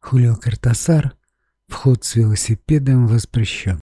Хулио Картасар, вход с велосипедом воспрещен.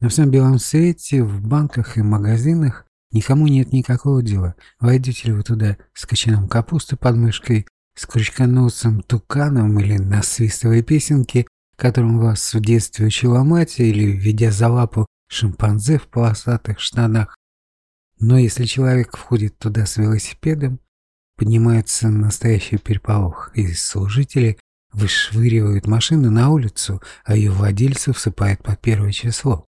На всем белом свете, в банках и магазинах никому нет никакого дела, войдете ли вы туда с кочаном капусты под мышкой, с крючконосым туканом или на свистовой песенке, которым вас в детстве учила мать, или ведя за лапу шимпанзе в полосатых штанах. Но если человек входит туда с велосипедом, поднимается настоящий переполох, и служители вышвыривают машину на улицу, а ее владельца всыпает по первое число.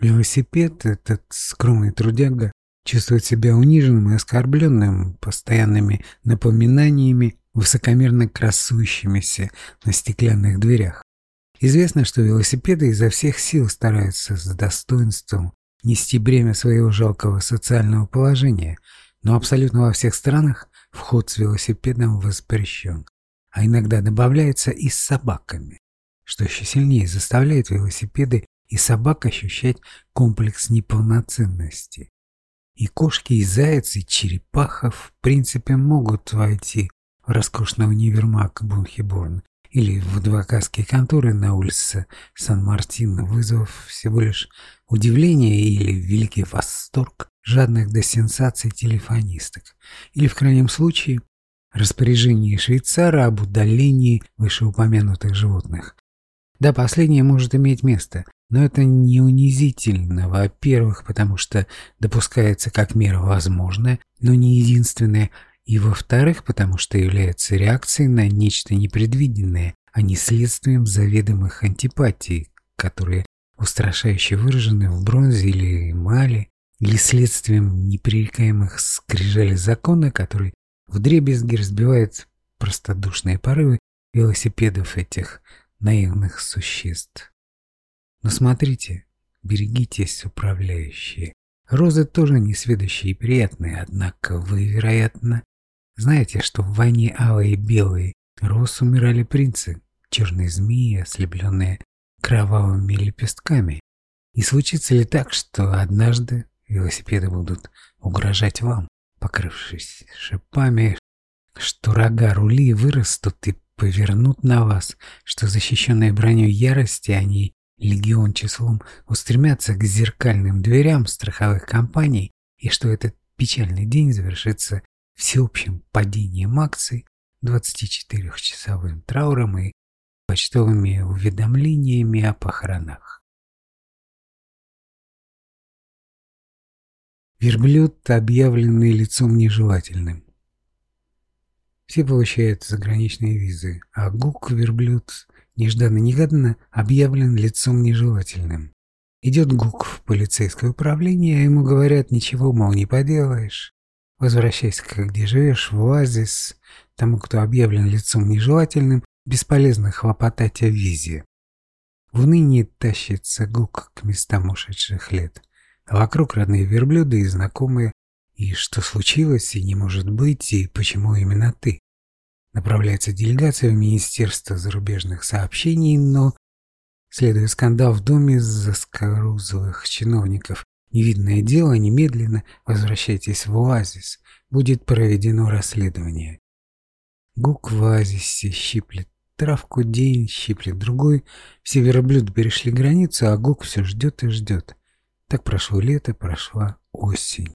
Велосипед, этот скромный трудяга, чувствует себя униженным и оскорбленным постоянными напоминаниями, высокомерно красующимися на стеклянных дверях. Известно, что велосипеды изо всех сил стараются с достоинством нести бремя своего жалкого социального положения, но абсолютно во всех странах вход с велосипедом воспрещен, а иногда добавляется и с собаками, что еще сильнее заставляет велосипеды и собак ощущать комплекс неполноценности. И кошки, и заяц, и черепаха в принципе могут войти в роскошный универмаг Бунхиборн или в адвокатские конторы на улице Сан-Мартин, вызвав всего лишь удивление или великий восторг жадных до сенсаций телефонисток, или в крайнем случае распоряжение швейцара об удалении вышеупомянутых животных. Да, последнее может иметь место, но это не унизительно, во-первых, потому что допускается как мера возможная, но не единственная, и во-вторых, потому что является реакцией на нечто непредвиденное, а не следствием заведомых антипатий, которые устрашающе выражены в бронзе или эмали, или следствием непререкаемых скрижалей закона, который вдребезги разбивает простодушные порывы велосипедов этих наивных существ. Но смотрите, берегитесь, управляющие. Розы тоже несведущие и приятные, однако вы, вероятно, знаете, что в войне алые и белые роз умирали принцы, черные змеи, ослепленные кровавыми лепестками. И случится ли так, что однажды велосипеды будут угрожать вам, покрывшись шипами, что рога рули вырастут и повернут на вас, что защищенные броней ярости они легион числом устремятся к зеркальным дверям страховых компаний и что этот печальный день завершится всеобщим падением акций, 24-часовым трауром и почтовыми уведомлениями о похоронах. Верблюд, объявленный лицом нежелательным. Все получают заграничные визы, а Гук-верблюд нежданно-негаданно объявлен лицом нежелательным. Идет Гук в полицейское управление, а ему говорят, ничего, мол, не поделаешь. Возвращайся, где живешь, в оазис. Тому, кто объявлен лицом нежелательным, бесполезно хлопотать о визе. В унынии тащится Гук к местам ушедших лет. Вокруг родные верблюды и знакомые. И что случилось, и не может быть, и почему именно ты? Направляется делегация в Министерство зарубежных сообщений, но, следуя скандал в доме заскорузлых чиновников, невидное дело, немедленно возвращайтесь в оазис, будет проведено расследование. Гук в оазисе щиплет травку день, щиплет другой. Все верблюды перешли границу, а Гук все ждет и ждет. Так прошло лето, прошла осень.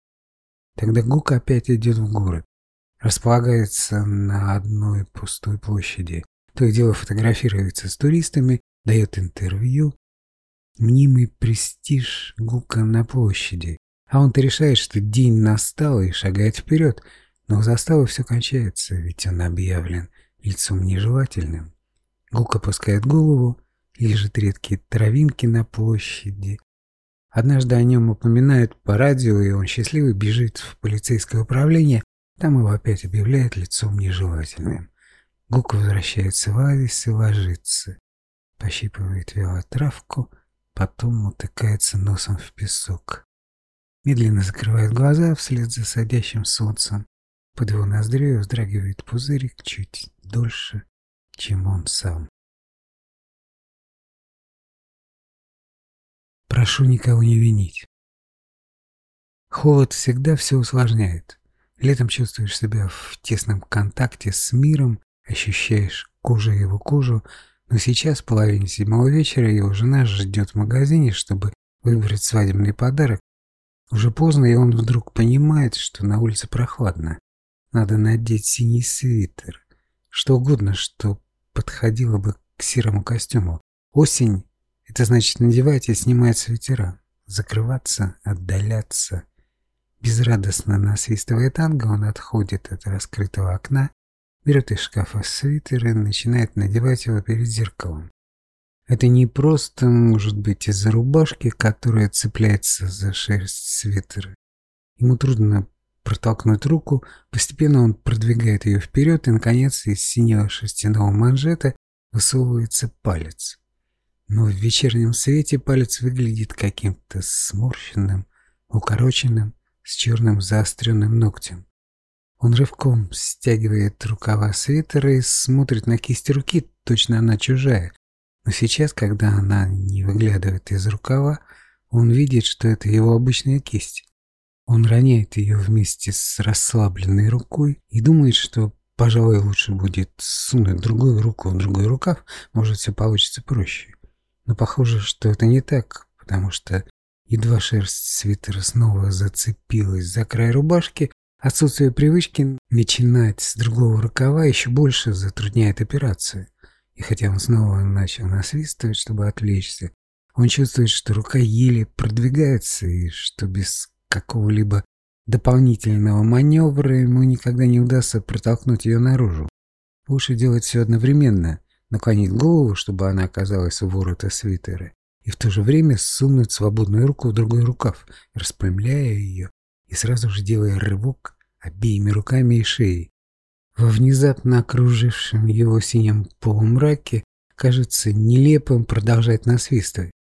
Тогда Гук опять идет в город располагается на одной пустой площади. То и дело фотографируется с туристами, дает интервью. Мнимый престиж Гука на площади. А он-то решает, что день настал и шагает вперед. Но у заставы все кончается, ведь он объявлен лицом нежелательным. Гук опускает голову, лежит редкие травинки на площади. Однажды о нем упоминают по радио, и он счастливый бежит в полицейское управление, там его опять объявляют лицом нежелательным. Гук возвращается в Авис и ложится. Пощипывает велотравку, потом утыкается носом в песок. Медленно закрывает глаза вслед за садящим солнцем. Под его ноздрёю вздрагивает пузырик чуть дольше, чем он сам. Прошу никого не винить. Холод всегда все усложняет. Летом чувствуешь себя в тесном контакте с миром, ощущаешь кожей его кожу, но сейчас, в половине седьмого вечера, его жена ждет в магазине, чтобы выбрать свадебный подарок. Уже поздно, и он вдруг понимает, что на улице прохладно. Надо надеть синий свитер. Что угодно, что подходило бы к серому костюму. Осень — это значит надевать и снимать свитера. Закрываться, отдаляться. Безрадостно насвистывая танго, он отходит от раскрытого окна берет из шкафа свитер и начинает надевать его перед зеркалом. Это не просто может быть из-за рубашки, которая цепляется за шерсть свитера. Ему трудно протолкнуть руку, постепенно он продвигает ее вперед, и, наконец, из синего шерстяного манжета высовывается палец. Но в вечернем свете палец выглядит каким-то сморщенным, укороченным, с черным заостренным ногтем. Он рывком стягивает рукава свитера и смотрит на кисть руки, точно она чужая. Но сейчас, когда она не выглядывает из рукава, он видит, что это его обычная кисть. Он роняет ее вместе с расслабленной рукой и думает, что, пожалуй, лучше будет сунуть другую руку в другой рукав, может, все получится проще. Но похоже, что это не так, потому что едва шерсть свитера снова зацепилась за край рубашки, Отсутствие привычки начинать с другого рукава еще больше затрудняет операцию. И хотя он снова начал насвистывать, чтобы отвлечься, он чувствует, что рука еле продвигается и что без какого-либо дополнительного маневра ему никогда не удастся протолкнуть ее наружу. Лучше делать все одновременно, наклонить голову, чтобы она оказалась у ворота свитера, и в то же время сунуть свободную руку в другой рукав, распрямляя ее и сразу же делая рывок обеими руками и шеей. Во внезапно окружившем его синем полумраке кажется нелепым продолжать насвистывать.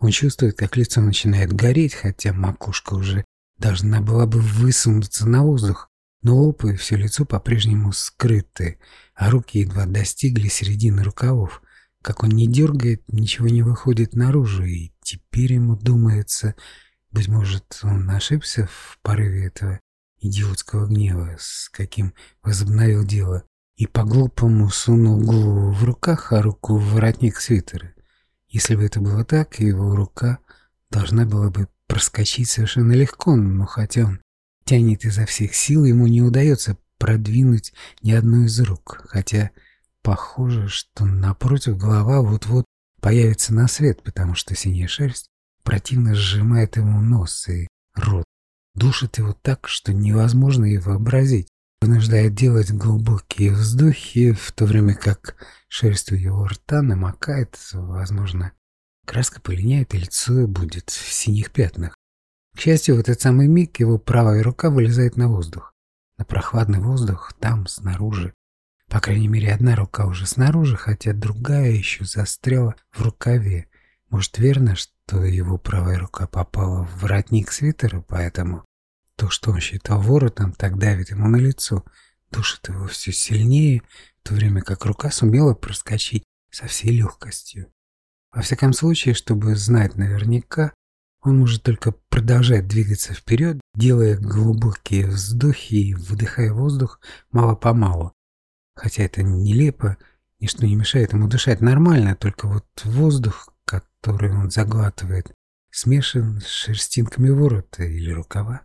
Он чувствует, как лицо начинает гореть, хотя макушка уже должна была бы высунуться на воздух, но лоб и все лицо по-прежнему скрыты, а руки едва достигли середины рукавов. Как он не дергает, ничего не выходит наружу, и теперь ему думается, быть может, он ошибся в порыве этого идиотского гнева, с каким возобновил дело, и по-глупому сунул голову в руках, а руку в воротник свитера. Если бы это было так, его рука должна была бы проскочить совершенно легко, но хотя он тянет изо всех сил, ему не удается продвинуть ни одну из рук, хотя похоже, что напротив голова вот-вот появится на свет, потому что синяя шерсть противно сжимает ему нос и рот, душит его так, что невозможно и вообразить, вынуждает делать глубокие вздохи, в то время как шерсть у его рта намокает, возможно, краска полиняет, и лицо будет в синих пятнах. К счастью, в этот самый миг его правая рука вылезает на воздух. На прохладный воздух там, снаружи. По крайней мере, одна рука уже снаружи, хотя другая еще застряла в рукаве. Может, верно, что его правая рука попала в воротник свитера, поэтому то, что он считал воротом, так давит ему на лицо, душит его все сильнее, в то время как рука сумела проскочить со всей легкостью. Во всяком случае, чтобы знать наверняка, он может только продолжать двигаться вперед, делая глубокие вздохи и выдыхая воздух мало-помалу. Хотя это нелепо, ничто не мешает ему дышать нормально, только вот воздух который он заглатывает, смешан с шерстинками ворота или рукава.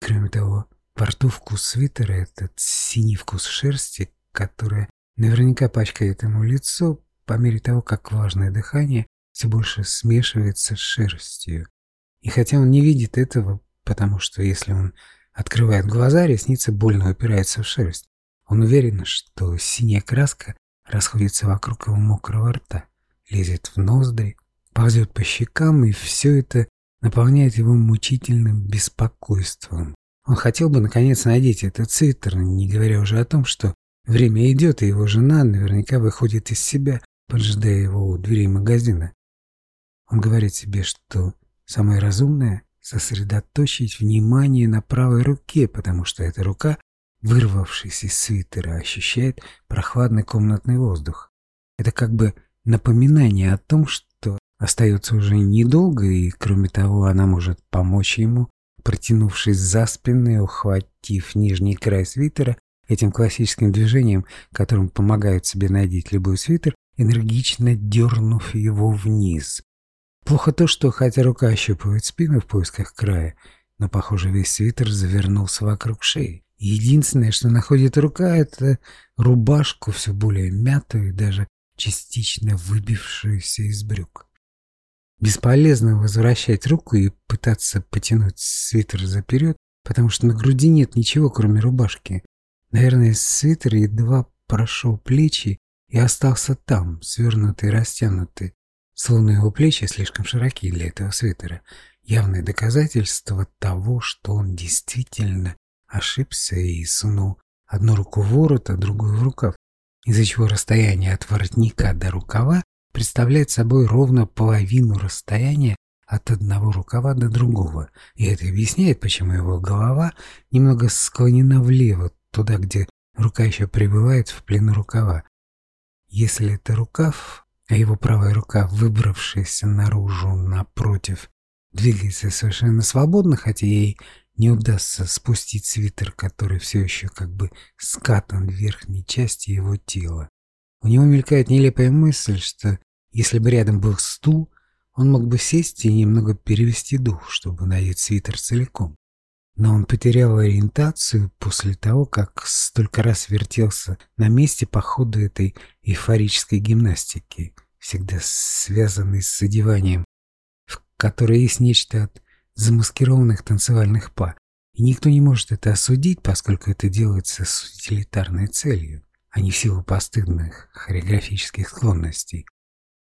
Кроме того, во рту вкус свитера — этот синий вкус шерсти, которая наверняка пачкает ему лицо по мере того, как влажное дыхание все больше смешивается с шерстью. И хотя он не видит этого, потому что если он открывает глаза, ресницы больно упираются в шерсть, он уверен, что синяя краска расходится вокруг его мокрого рта, лезет в ноздри, ползет по щекам, и все это наполняет его мучительным беспокойством. Он хотел бы, наконец, надеть этот свитер, не говоря уже о том, что время идет, и его жена наверняка выходит из себя, поджидая его у дверей магазина. Он говорит себе, что самое разумное — сосредоточить внимание на правой руке, потому что эта рука, вырвавшись из свитера, ощущает прохладный комнатный воздух. Это как бы напоминание о том, что Остается уже недолго, и, кроме того, она может помочь ему, протянувшись за спину и ухватив нижний край свитера этим классическим движением, которым помогают себе надеть любой свитер, энергично дернув его вниз. Плохо то, что хотя рука ощупывает спину в поисках края, но, похоже, весь свитер завернулся вокруг шеи. Единственное, что находит рука, это рубашку, все более мятую даже частично выбившуюся из брюк. Бесполезно возвращать руку и пытаться потянуть свитер заперед, потому что на груди нет ничего, кроме рубашки. Наверное, свитер едва прошел плечи и остался там, свернутый растянутый, словно его плечи слишком широкие для этого свитера. Явное доказательство того, что он действительно ошибся и сунул одну руку в ворот, а другую в рукав, из-за чего расстояние от воротника до рукава представляет собой ровно половину расстояния от одного рукава до другого, и это объясняет, почему его голова немного склонена влево, туда, где рука еще пребывает в плену рукава. Если это рукав, а его правая рука, выбравшаяся наружу напротив, двигается совершенно свободно, хотя ей не удастся спустить свитер, который все еще как бы скатан в верхней части его тела. У него мелькает нелепая мысль, что если бы рядом был стул, он мог бы сесть и немного перевести дух, чтобы надеть свитер целиком. Но он потерял ориентацию после того, как столько раз вертелся на месте по ходу этой эйфорической гимнастики, всегда связанной с одеванием, в которой есть нечто от замаскированных танцевальных па. И никто не может это осудить, поскольку это делается с утилитарной целью, а не в силу постыдных хореографических склонностей.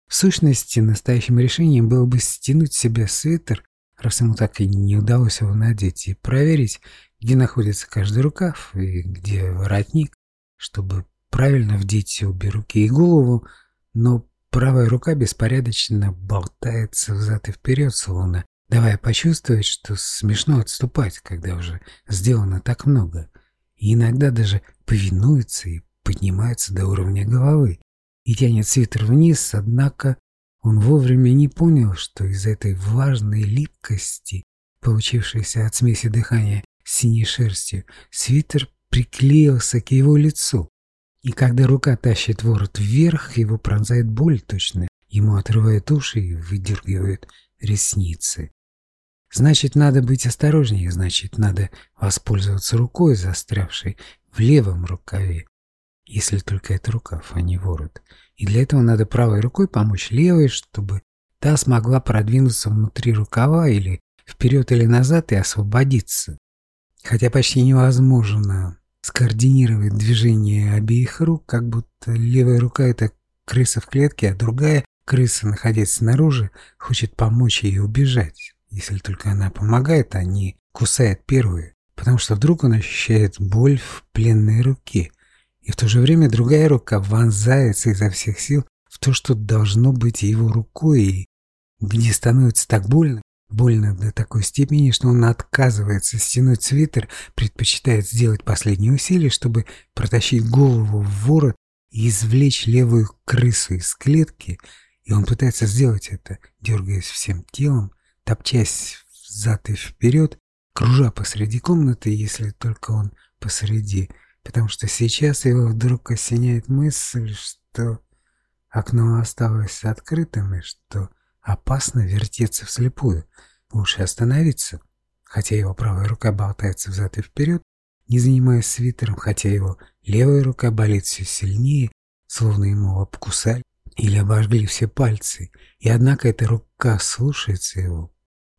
В сущности, настоящим решением было бы стянуть себе свитер, раз ему так и не удалось его надеть, и проверить, где находится каждый рукав и где воротник, чтобы правильно вдеть обе руки и голову, но правая рука беспорядочно болтается взад и вперед, словно давая почувствовать, что смешно отступать, когда уже сделано так много, и иногда даже повинуется и поднимается до уровня головы. И тянет свитер вниз, однако он вовремя не понял, что из этой влажной липкости, получившейся от смеси дыхания с синей шерстью, свитер приклеился к его лицу. И когда рука тащит ворот вверх, его пронзает боль точно, ему отрывает уши и выдергивает ресницы. Значит, надо быть осторожнее, значит, надо воспользоваться рукой, застрявшей в левом рукаве, если только это рукав, а не ворот. И для этого надо правой рукой помочь левой, чтобы та смогла продвинуться внутри рукава или вперед или назад и освободиться. Хотя почти невозможно скоординировать движение обеих рук, как будто левая рука — это крыса в клетке, а другая крыса, находясь снаружи, хочет помочь ей убежать. Если только она помогает, а не кусает первую, потому что вдруг он ощущает боль в пленной руке, и в то же время другая рука вонзается изо всех сил в то, что должно быть его рукой, и где становится так больно, больно до такой степени, что он отказывается стянуть свитер, предпочитает сделать последние усилия, чтобы протащить голову в ворот и извлечь левую крысу из клетки, и он пытается сделать это, дергаясь всем телом, топчась взад и вперед, кружа посреди комнаты, если только он посреди, потому что сейчас его вдруг осеняет мысль, что окно осталось открытым и что опасно вертеться вслепую. Лучше остановиться, хотя его правая рука болтается взад и вперед, не занимаясь свитером, хотя его левая рука болит все сильнее, словно ему обкусали или обожгли все пальцы, и однако эта рука слушается его.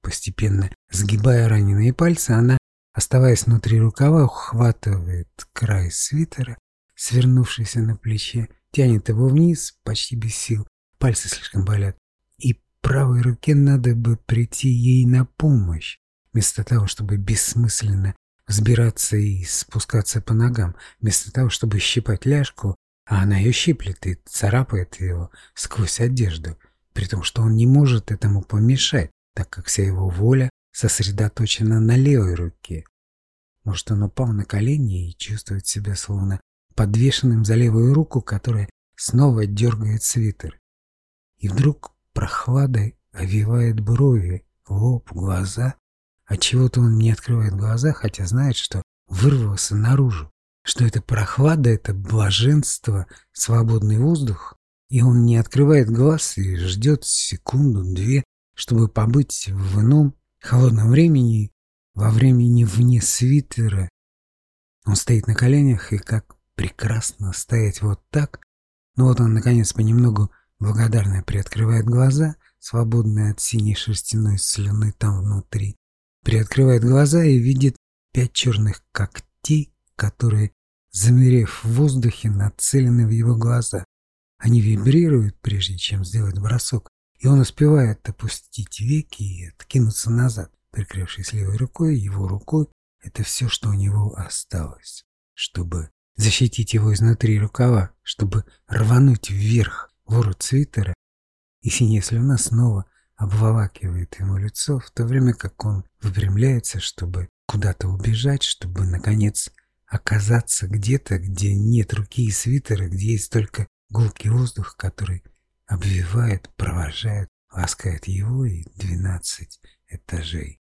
Постепенно сгибая раненые пальцы, она Оставаясь внутри рукава, ухватывает край свитера, свернувшийся на плече, тянет его вниз, почти без сил, пальцы слишком болят. И правой руке надо бы прийти ей на помощь, вместо того, чтобы бессмысленно взбираться и спускаться по ногам, вместо того, чтобы щипать ляжку, а она ее щиплет и царапает его сквозь одежду, при том, что он не может этому помешать, так как вся его воля сосредоточена на левой руке. Может, он упал на колени и чувствует себя словно подвешенным за левую руку, которая снова дергает свитер. И вдруг прохладой овивает брови, лоб, глаза. Отчего-то он не открывает глаза, хотя знает, что вырвался наружу. что это прохлада, это блаженство, свободный воздух, и он не открывает глаз и ждет секунду-две, чтобы побыть в ином холодном времени, во времени вне свитера. Он стоит на коленях, и как прекрасно стоять вот так. Но вот он, наконец, понемногу благодарно приоткрывает глаза, свободные от синей шерстяной слюны там внутри. Приоткрывает глаза и видит пять черных когтей, которые, замерев в воздухе, нацелены в его глаза. Они вибрируют, прежде чем сделать бросок, и он успевает опустить веки и откинуться назад, прикрывшись левой рукой, его рукой. Это все, что у него осталось, чтобы защитить его изнутри рукава, чтобы рвануть вверх ворот свитера, и синяя слюна снова обволакивает ему лицо, в то время как он выпрямляется, чтобы куда-то убежать, чтобы, наконец, оказаться где-то, где нет руки и свитера, где есть только гулкий воздух, который обвивает, провожает, ласкает его и двенадцать этажей.